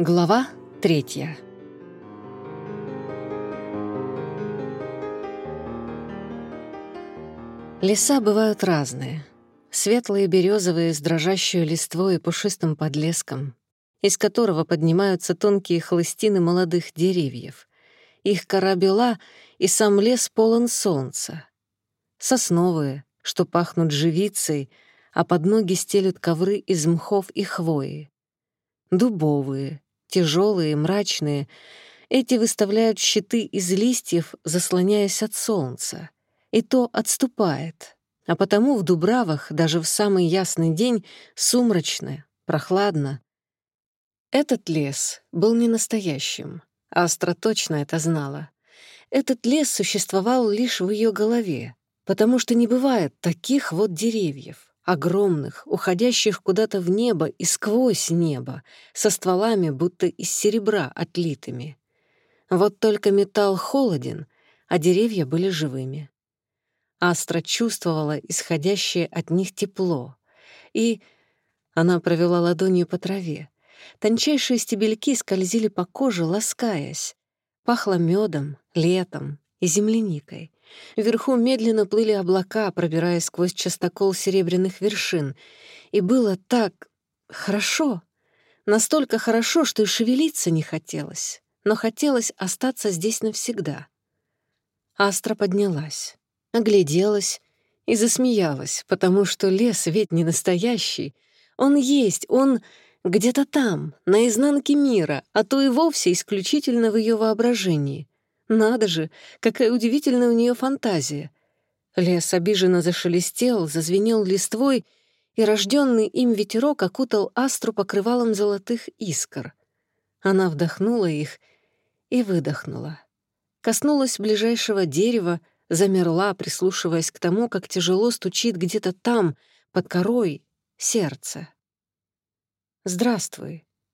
Глава третья Леса бывают разные. Светлые березовые с дрожащей листвой и пушистым подлеском, из которого поднимаются тонкие хлыстины молодых деревьев. Их кора бела, и сам лес полон солнца. Сосновые, что пахнут живицей, а под ноги стелют ковры из мхов и хвои. Дубовые — тяжелые, мрачные. Эти выставляют щиты из листьев, заслоняясь от солнца. И то отступает. А потому в Дубравах даже в самый ясный день сумрачно, прохладно. Этот лес был не настоящим. Астра точно это знала. Этот лес существовал лишь в ее голове, потому что не бывает таких вот деревьев огромных, уходящих куда-то в небо и сквозь небо, со стволами будто из серебра отлитыми. Вот только металл холоден, а деревья были живыми. Астра чувствовала исходящее от них тепло, и она провела ладонью по траве. Тончайшие стебельки скользили по коже, ласкаясь. Пахло медом, летом и земляникой — Вверху медленно плыли облака, пробираясь сквозь частокол серебряных вершин. И было так хорошо. Настолько хорошо, что и шевелиться не хотелось. Но хотелось остаться здесь навсегда. Астра поднялась, огляделась и засмеялась, потому что лес ведь не настоящий. Он есть, он где-то там, на изнанке мира, а то и вовсе исключительно в ее воображении — надо же, какая удивительная у нее фантазия. Лес обиженно зашелестел, зазвенел листвой, и рожденный им ветерок окутал астру покрывалом золотых искр. Она вдохнула их и выдохнула. Коснулась ближайшего дерева, замерла, прислушиваясь к тому, как тяжело стучит где-то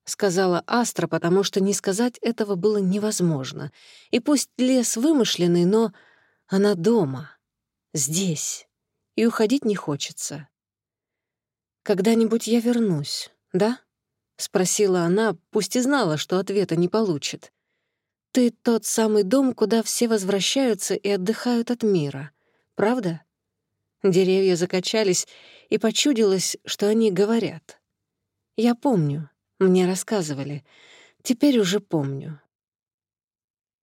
там, под корой, сердце. «Здравствуй», — сказала Астра, потому что не сказать этого было невозможно. И пусть лес вымышленный, но она дома, здесь, и уходить не хочется. «Когда-нибудь я вернусь, да?» — спросила она, пусть и знала, что ответа не получит. «Ты тот самый дом, куда все возвращаются и отдыхают от мира, правда?» Деревья закачались, и почудилось, что они говорят. «Я помню», мне рассказывали. Теперь уже помню.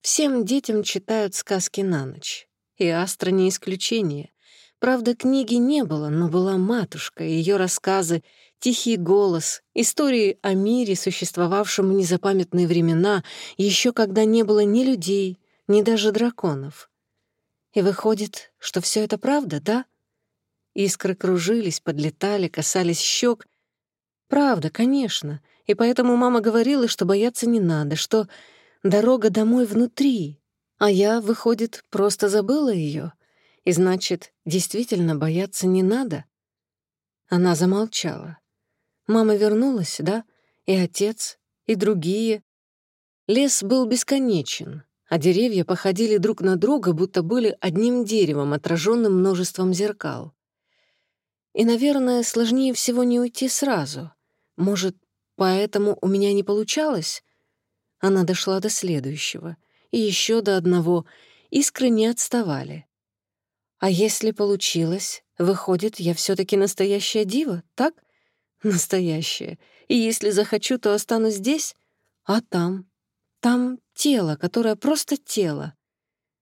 Всем детям читают сказки на ночь. И Астра не исключение. Правда, книги не было, но была матушка, ее рассказы, тихий голос, истории о мире, существовавшем в незапамятные времена, еще когда не было ни людей, ни даже драконов. И выходит, что все это правда, да? Искры кружились, подлетали, касались щек. Правда, конечно. И поэтому мама говорила, что бояться не надо, что дорога домой внутри. А я, выходит, просто забыла ее. И значит, действительно бояться не надо. Она замолчала. Мама вернулась, да? И отец, и другие. Лес был бесконечен, а деревья походили друг на друга, будто были одним деревом, отраженным множеством зеркал. И, наверное, сложнее всего не уйти сразу. Может, поэтому у меня не получалось. Она дошла до следующего, и еще до одного, искры не отставали. А если получилось, выходит, я все таки настоящая дива, так? Настоящая. И если захочу, то останусь здесь, а там. Там тело, которое просто тело.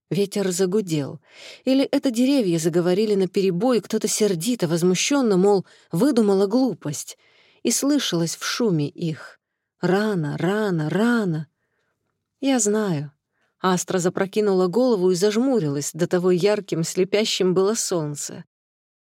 Ветер загудел. Или это деревья заговорили на перебой? кто-то сердито, возмущенно, мол, выдумала глупость — и слышалось в шуме их. «Рано, рано, рано!» «Я знаю». Астра запрокинула голову и зажмурилась, до того ярким, слепящим было солнце.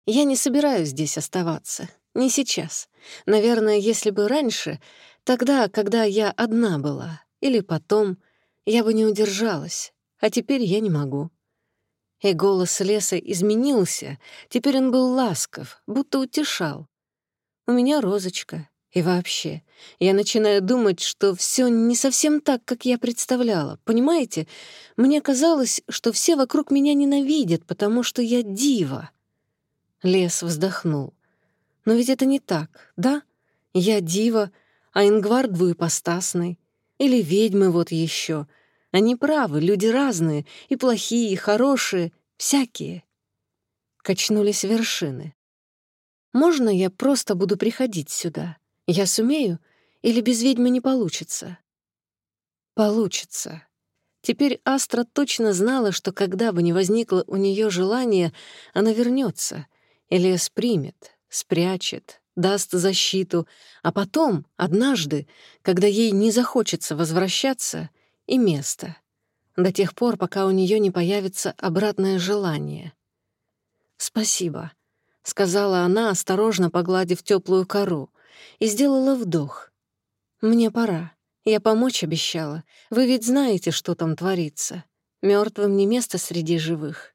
«Я не собираюсь здесь оставаться. Не сейчас. Наверное, если бы раньше, тогда, когда я одна была, или потом, я бы не удержалась, а теперь я не могу». И голос леса изменился, теперь он был ласков, будто утешал. У У меня розочка. И вообще, я начинаю думать, что все не совсем так, как я представляла. Понимаете, мне казалось, что все вокруг меня ненавидят, потому что я дива. Лес вздохнул. Но ведь это не так, да? Я дива, а Ингвар двуепостасный. Или ведьмы вот еще. Они правы, люди разные, и плохие, и хорошие, всякие. Качнулись вершины. Можно я просто буду приходить сюда? Я сумею? Или без ведьмы не получится? Получится. Теперь Астра точно знала, что когда бы ни возникло у нее желание, она вернется, Элиас примет, спрячет, даст защиту, а потом, однажды, когда ей не захочется возвращаться, и место. До тех пор, пока у нее не появится обратное желание. «Спасибо», — сказала она, осторожно погладив теплую кору, и сделала вдох. «Мне пора. Я помочь обещала. Вы ведь знаете, что там творится. Мертвым не место среди живых».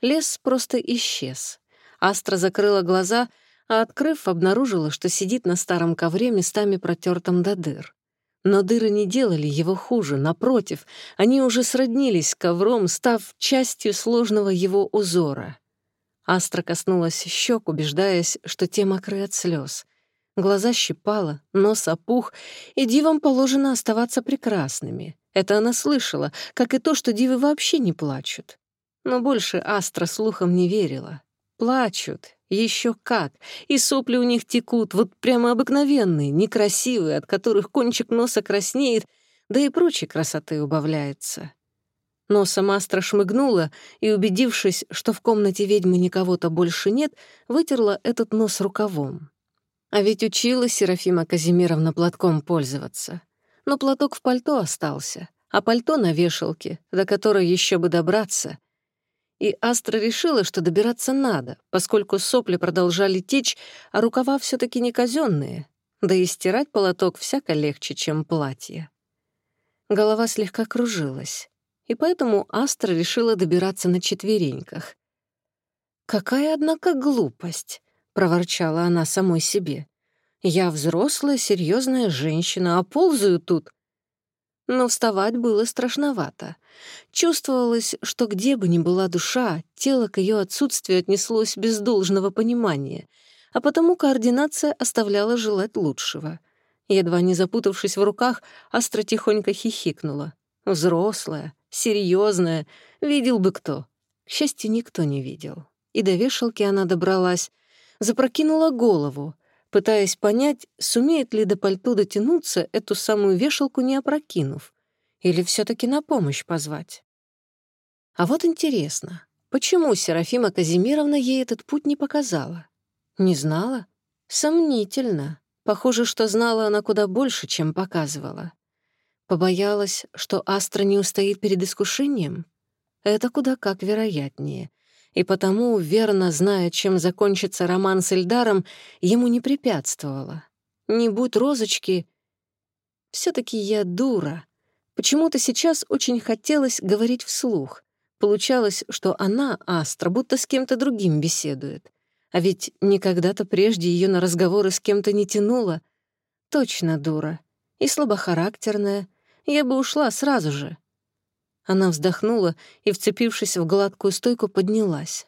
Лес просто исчез. Астра закрыла глаза, а, открыв, обнаружила, что сидит на старом ковре местами протертом до дыр. Но дыры не делали его хуже, напротив, они уже сроднились с ковром, став частью сложного его узора — Астра коснулась щек, убеждаясь, что те мокры от слез. Глаза щипала, нос опух, и дивам положено оставаться прекрасными. Это она слышала, как и то, что дивы вообще не плачут. Но больше Астра слухом не верила. Плачут, еще как, и сопли у них текут, вот прямо обыкновенные, некрасивые, от которых кончик носа краснеет, да и прочей красоты убавляется. Носом Астра шмыгнула и, убедившись, что в комнате ведьмы никого-то больше нет, вытерла этот нос рукавом. А ведь учила Серафима Казимировна платком пользоваться. Но платок в пальто остался, а пальто на вешалке, до которой еще бы добраться. И Астра решила, что добираться надо, поскольку сопли продолжали течь, а рукава все таки не казенные, да и стирать полоток всяко легче, чем платье. Голова слегка кружилась, и поэтому Астра решила добираться на четвереньках. «Какая, однако, глупость!» — проворчала она самой себе. «Я взрослая, серьезная женщина, а ползаю тут». Но вставать было страшновато. Чувствовалось, что где бы ни была душа, тело к ее отсутствию отнеслось без должного понимания, а потому координация оставляла желать лучшего. Едва не запутавшись в руках, Астра тихонько хихикнула. «Взрослая, серьезная, видел бы кто. К счастью, никто не видел. И до вешалки она добралась, запрокинула голову, пытаясь понять, сумеет ли до пальто дотянуться, эту самую вешалку не опрокинув, или все таки на помощь позвать. А вот интересно, почему Серафима Казимировна ей этот путь не показала? Не знала? Сомнительно. Похоже, что знала она куда больше, чем показывала. Побоялась, что Астра не устоит перед искушением? Это куда как вероятнее. И потому, верно зная, чем закончится роман с Эльдаром, ему не препятствовало. Не будь розочки... все таки я дура. Почему-то сейчас очень хотелось говорить вслух. Получалось, что она, Астра, будто с кем-то другим беседует. А ведь никогда-то прежде ее на разговоры с кем-то не тянуло. Точно дура. И слабохарактерная, Я бы ушла сразу же. Она вздохнула и, вцепившись в гладкую стойку, поднялась.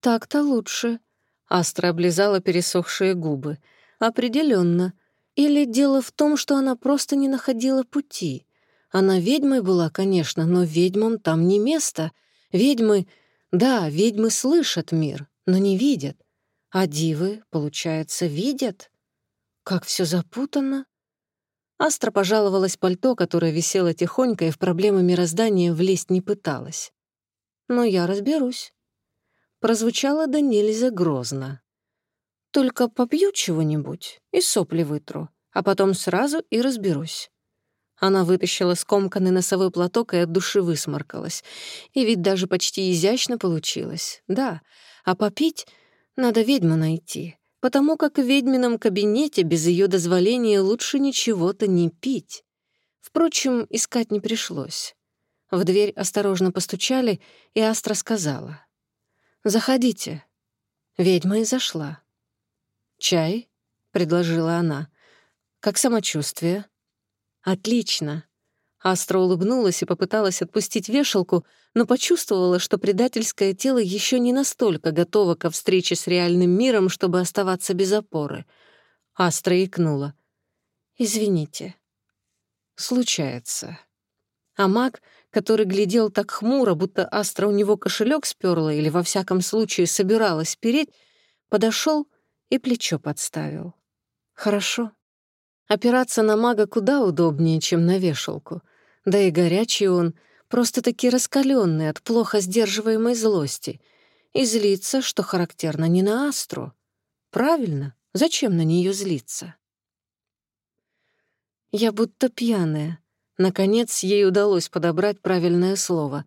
«Так-то лучше», — Астра облизала пересохшие губы. Определенно. Или дело в том, что она просто не находила пути. Она ведьмой была, конечно, но ведьмам там не место. Ведьмы... Да, ведьмы слышат мир, но не видят. А дивы, получается, видят. Как все запутано. Астра пожаловалась пальто, которое висело тихонько и в проблемы мироздания влезть не пыталась. «Но я разберусь». Прозвучало да нельзя грозно. «Только попью чего-нибудь и сопли вытру, а потом сразу и разберусь». Она вытащила скомканный носовой платок и от души высморкалась. И ведь даже почти изящно получилось. Да, а попить надо ведьму найти потому как в ведьмином кабинете без ее дозволения лучше ничего-то не пить. Впрочем, искать не пришлось. В дверь осторожно постучали, и Астра сказала. «Заходите». Ведьма и зашла. «Чай?» — предложила она. «Как самочувствие?» «Отлично. Астра улыбнулась и попыталась отпустить вешалку, но почувствовала, что предательское тело еще не настолько готово ко встрече с реальным миром, чтобы оставаться без опоры. Астра икнула. «Извините». «Случается». А маг, который глядел так хмуро, будто Астра у него кошелек сперла или, во всяком случае, собиралась переть, подошел и плечо подставил. «Хорошо. Опираться на мага куда удобнее, чем на вешалку. Да и горячий он, просто-таки раскаленный от плохо сдерживаемой злости. И злиться, что характерно, не на Астру. Правильно, зачем на нее злиться? Я будто пьяная. Наконец, ей удалось подобрать правильное слово.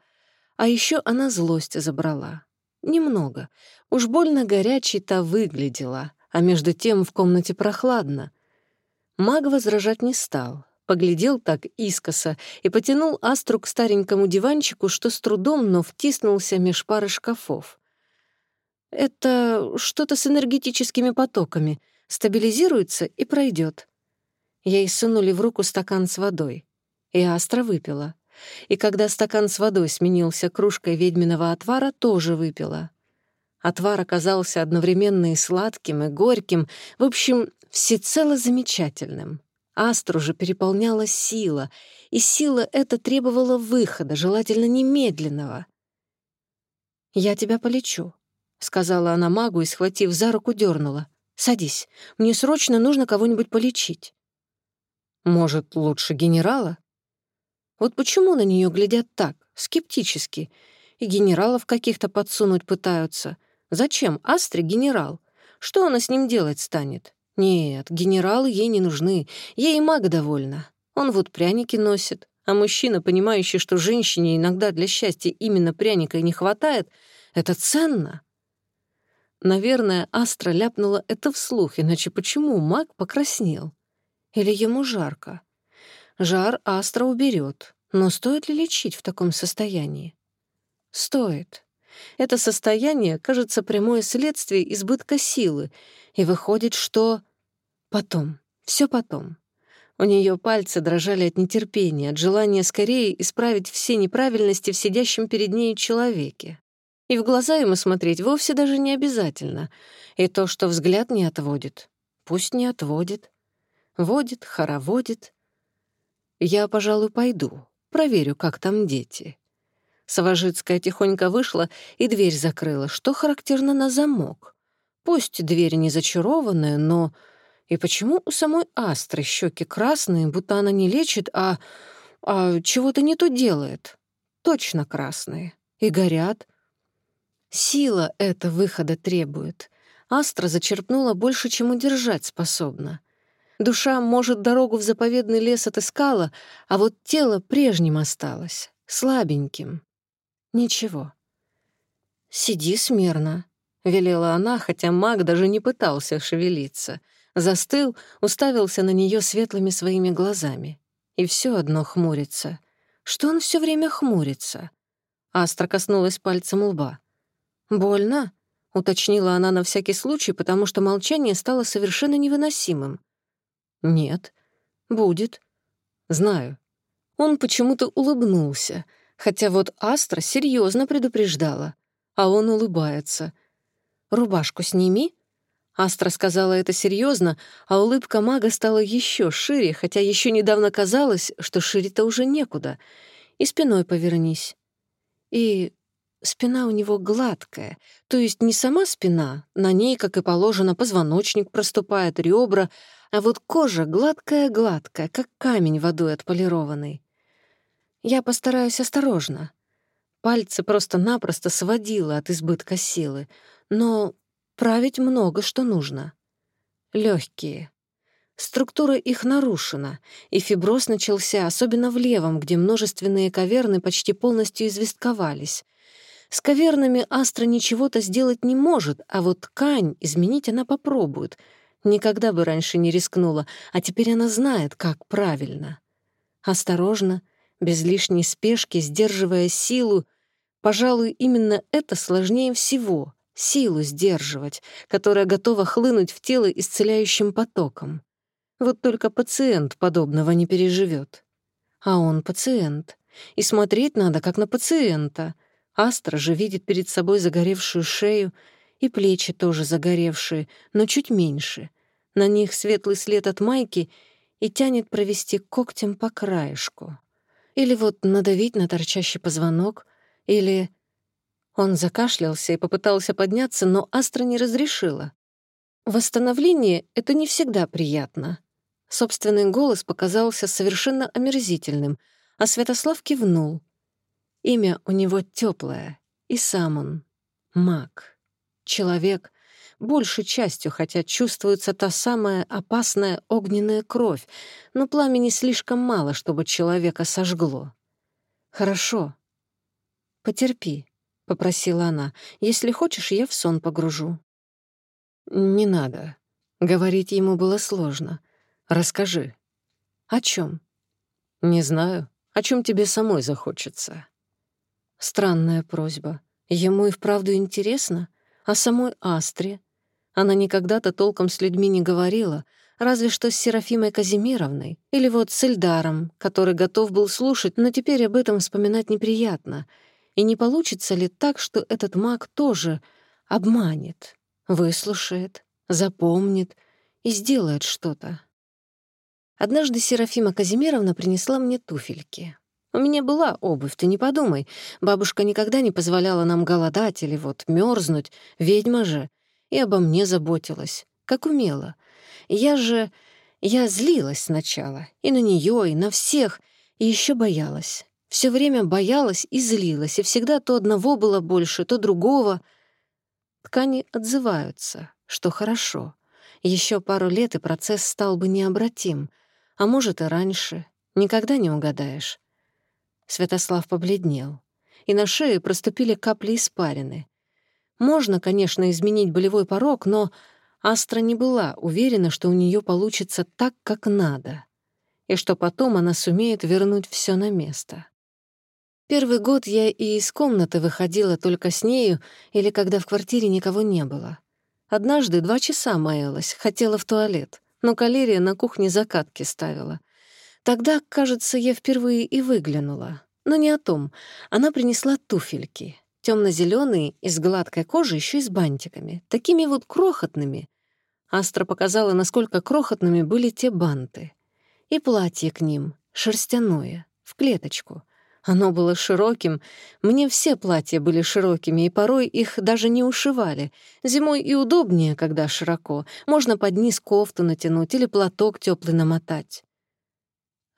А еще она злость забрала. Немного. Уж больно горячей-то выглядела, а между тем в комнате прохладно — Маг возражать не стал, поглядел так искоса и потянул астру к старенькому диванчику, что с трудом, но втиснулся меж пары шкафов. «Это что-то с энергетическими потоками. Стабилизируется и пройдет. Ей сунули в руку стакан с водой. И Астра выпила. И когда стакан с водой сменился кружкой ведьминого отвара, тоже выпила. Отвар оказался одновременно и сладким, и горьким, в общем, всецело замечательным. Астру же переполняла сила, и сила эта требовала выхода, желательно немедленного. «Я тебя полечу», — сказала она магу и, схватив за руку, дернула. «Садись, мне срочно нужно кого-нибудь полечить». «Может, лучше генерала?» Вот почему на нее глядят так, скептически, и генералов каких-то подсунуть пытаются. Зачем Астре генерал? Что она с ним делать станет? Нет, генералы ей не нужны, ей и маг довольна. Он вот пряники носит, а мужчина, понимающий, что женщине иногда для счастья именно пряника и не хватает, это ценно. Наверное, Астра ляпнула это вслух, иначе почему маг покраснел? Или ему жарко? Жар Астра уберет, но стоит ли лечить в таком состоянии? Стоит. Это состояние кажется прямое следствие избытка силы, и выходит, что... Потом, все потом. У нее пальцы дрожали от нетерпения, от желания скорее исправить все неправильности в сидящем перед ней человеке. И в глаза ему смотреть вовсе даже не обязательно. И то, что взгляд не отводит, пусть не отводит. Водит, хороводит. Я, пожалуй, пойду, проверю, как там дети. Савожицкая тихонько вышла и дверь закрыла, что характерно на замок. Пусть дверь не зачарованная, но и почему у самой Астры щеки красные, будто она не лечит, а... а чего-то не то делает? Точно красные. И горят. Сила это выхода требует. Астра зачерпнула больше, чем удержать способна. Душа, может, дорогу в заповедный лес отыскала, а вот тело прежним осталось, слабеньким. Ничего. «Сиди смирно», — велела она, хотя маг застыл, уставился на нее светлыми своими глазами. И все одно хмурится. Что он все время хмурится? Астра коснулась пальцем лба. «Больно?» — уточнила она на всякий случай, потому что молчание стало совершенно невыносимым. «Нет. Будет. Знаю». Он почему-то улыбнулся, хотя вот Астра серьезно предупреждала, а он улыбается. «Рубашку сними», Астра сказала это серьезно, а улыбка мага стала еще шире, хотя еще недавно казалось, что шире-то уже некуда. И спиной повернись. И спина у него гладкая, то есть не сама спина, на ней, как и положено, позвоночник проступает, ребра, а вот кожа гладкая-гладкая, как камень водой отполированный. Я постараюсь осторожно. Пальцы просто-напросто сводила от избытка силы, но править много что нужно. Легкие. Структура их нарушена, и фиброз начался, особенно в левом, где множественные каверны почти полностью известковались. С кавернами астра ничего-то сделать не может, а вот ткань изменить она попробует. Никогда бы раньше не рискнула, а теперь она знает, как правильно. Осторожно, без лишней спешки, сдерживая силу, пожалуй, именно это сложнее всего — силу сдерживать, которая готова хлынуть в тело исцеляющим потоком. Вот только пациент подобного не переживет. А он пациент. И смотреть надо, как на пациента. Астра же видит перед собой загоревшую шею, и плечи тоже загоревшие, но чуть меньше. На них светлый след от майки и тянет провести когтем по краешку. Или вот надавить на торчащий позвонок, или... Он закашлялся и попытался подняться, но Астра не разрешила. Восстановление — это не всегда приятно. Собственный голос показался совершенно омерзительным, а Святослав кивнул. Имя у него теплое, и сам он — маг. Человек, большей частью, хотя чувствуется та самая опасная огненная кровь, но пламени слишком мало, чтобы человека сожгло. Хорошо. Потерпи. попросила она. «Если хочешь, я в сон погружу». «Не надо». Говорить ему было сложно. «Расскажи». «О чем? «Не знаю. О чем тебе самой захочется?» Странная просьба. Ему и вправду интересно. О самой Астре. Она никогда-то толком с людьми не говорила, разве что с Серафимой Казимировной или вот с Эльдаром, который готов был слушать, но теперь об этом вспоминать неприятно. И не получится ли так, что этот маг тоже обманет, выслушает, запомнит и сделает что-то? Однажды Серафима Казимировна принесла мне туфельки. У меня была обувь, ты не подумай. Бабушка никогда не позволяла нам голодать или вот мерзнуть, ведьма же и обо мне заботилась, как умела. Я же... Я злилась сначала, и на нее, и на всех, и еще боялась. Все время боялась и злилась, и всегда то одного было больше, то другого. Ткани отзываются, что хорошо. Еще пару лет, и процесс стал бы необратим. А может, и раньше. Никогда не угадаешь. Святослав побледнел, и на шее проступили капли испарины. Можно, конечно, изменить болевой порог, но Астра не была уверена, что у нее получится так, как надо, и что потом она сумеет вернуть все на место. Первый год я и из комнаты выходила только с нею или когда в квартире никого не было. Однажды два часа маялась, хотела в туалет, но калерия на кухне закатки ставила. Тогда, кажется, я впервые и выглянула. Но не о том. Она принесла туфельки темно-зеленые, из гладкой кожи, еще и с бантиками, такими вот крохотными. Астра показала, насколько крохотными были те банты. Оно было широким. Мне все платья были широкими, и порой их даже не ушивали. Зимой и удобнее, когда широко. Можно под низ кофту натянуть или платок теплый намотать.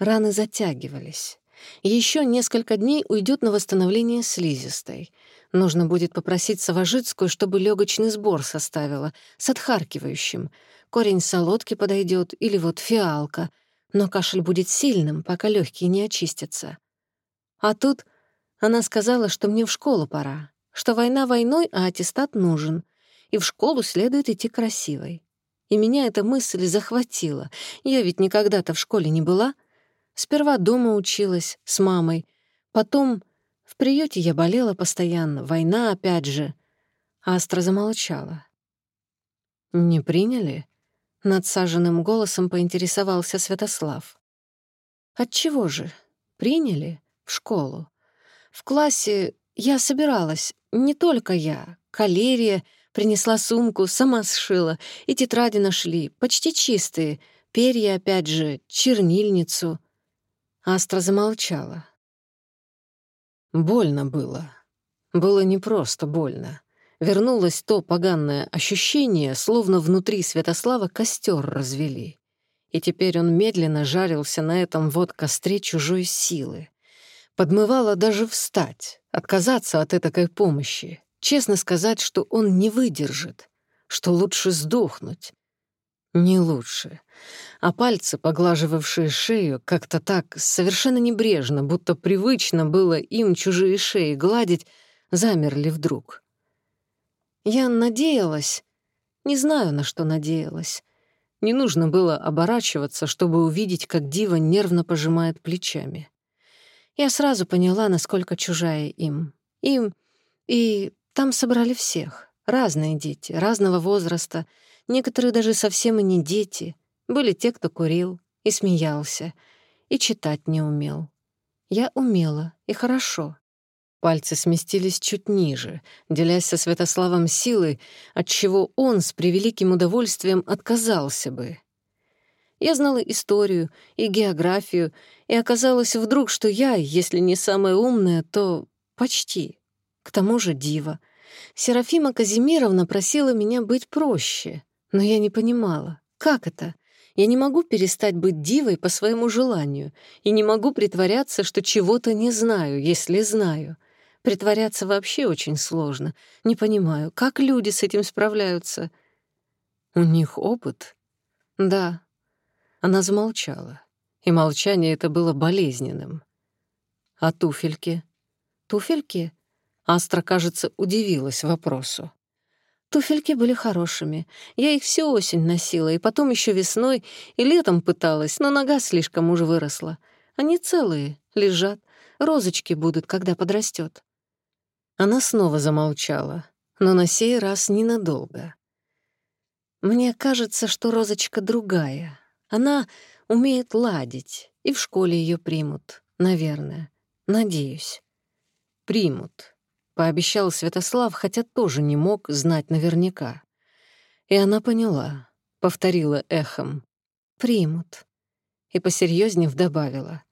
Раны затягивались. Еще несколько дней уйдет на восстановление слизистой. Нужно будет попросить Савожицкую, чтобы легочный сбор составила, с отхаркивающим. Корень солодки подойдет или вот фиалка. Но кашель будет сильным, пока легкие не очистятся. А тут она сказала, что мне в школу пора, что война войной, а аттестат нужен, и в школу следует идти красивой. И меня эта мысль захватила. Я ведь никогда-то в школе не была. Сперва дома училась, с мамой. Потом в приюте я болела постоянно, война опять же. Астра замолчала. «Не приняли?» — надсаженным голосом поинтересовался Святослав. «Отчего же? Приняли?» школу. В классе я собиралась не только я. Калерия принесла сумку, сама сшила, и тетради нашли, почти чистые, перья опять же, чернильницу. Астра замолчала. Больно было. Было не просто больно. Вернулось то поганное ощущение, словно внутри Святослава костер развели. И теперь он медленно жарился на этом вот костре чужой силы. Подмывало даже встать, отказаться от этой помощи. Честно сказать, что он не выдержит, что лучше сдохнуть. Не лучше. А пальцы, поглаживавшие шею, как-то так, совершенно небрежно, будто привычно было им чужие шеи гладить, замерли вдруг. Я надеялась, не знаю, на что надеялась. Не нужно было оборачиваться, чтобы увидеть, как Дива нервно пожимает плечами. Я сразу поняла, насколько чужая им. Им и там собрали всех. Разные дети, разного возраста, некоторые даже совсем и не дети — были те, кто курил и смеялся, и читать не умел. Я умела, и хорошо. Пальцы сместились чуть ниже, делясь со Святославом силой, от чего он с превеликим удовольствием отказался бы. Я знала историю и географию, и оказалось вдруг, что я, если не самая умная, то почти. К тому же дива. Серафима Казимировна просила меня быть проще, но я не понимала, как это — я не могу перестать быть дивой по своему желанию и не могу притворяться, что чего-то не знаю, если знаю. Притворяться вообще очень сложно. Не понимаю, как люди с этим справляются. У них опыт? Да, Она замолчала, и молчание это было болезненным. А туфельки? Туфельки? Астра, кажется, удивилась вопросу. Туфельки были хорошими. Я их всю осень носила, и потом еще весной, и летом пыталась, но нога слишком уже выросла. Они целые, лежат. Розочки будут, когда подрастет. Она снова замолчала, но на сей раз ненадолго. Мне кажется, что Розочка другая. Она умеет ладить, и в школе ее примут, наверное. Надеюсь. Примут. — пообещал Святослав, хотя тоже не мог знать наверняка. И она поняла, повторила эхом. «Примут». И посерьезнее добавила.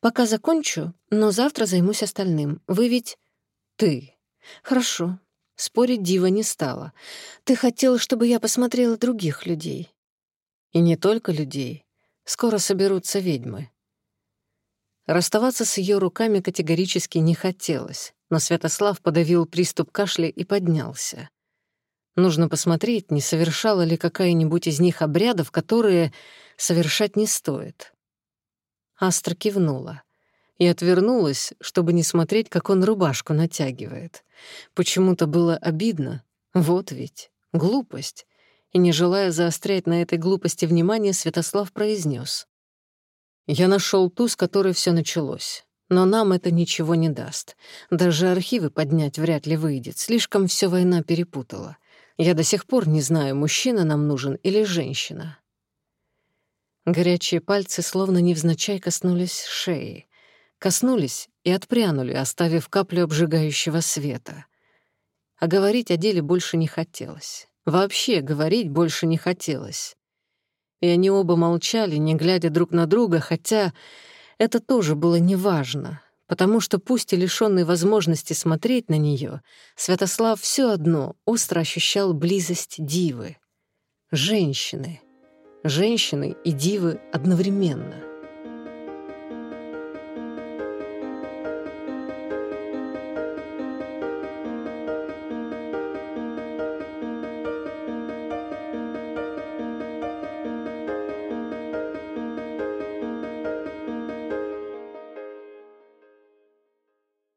«Пока закончу, но завтра займусь остальным. Вы ведь...» «Ты». «Хорошо». Спорить Дива не стала. «Ты хотел, чтобы я посмотрела других людей». «И не только людей. Скоро соберутся ведьмы». Расставаться с ее руками категорически не хотелось но Святослав подавил приступ кашля и поднялся. Нужно посмотреть, не совершала ли какая-нибудь из них обрядов, которые совершать не стоит. Астра кивнула и отвернулась, чтобы не смотреть, как он рубашку натягивает. Почему-то было обидно. Вот ведь, глупость. И И не желая заострять на этой глупости внимание, Святослав произнес: «Я нашел ту, с которой все началось. Но нам это ничего не даст. Даже архивы поднять вряд ли выйдет. Слишком все война перепутала. Я до сих пор не знаю, мужчина нам нужен или женщина». Горячие пальцы словно невзначай коснулись шеи. Коснулись и отпрянули, оставив каплю обжигающего света. А говорить о деле больше не хотелось вообще говорить больше не хотелось. И они оба молчали, не глядя друг на друга, хотя это тоже было неважно, потому что пусть и лишённый возможности смотреть на неё, Святослав всё одно остро ощущал близость дивы. Женщины. Женщины и дивы одновременно —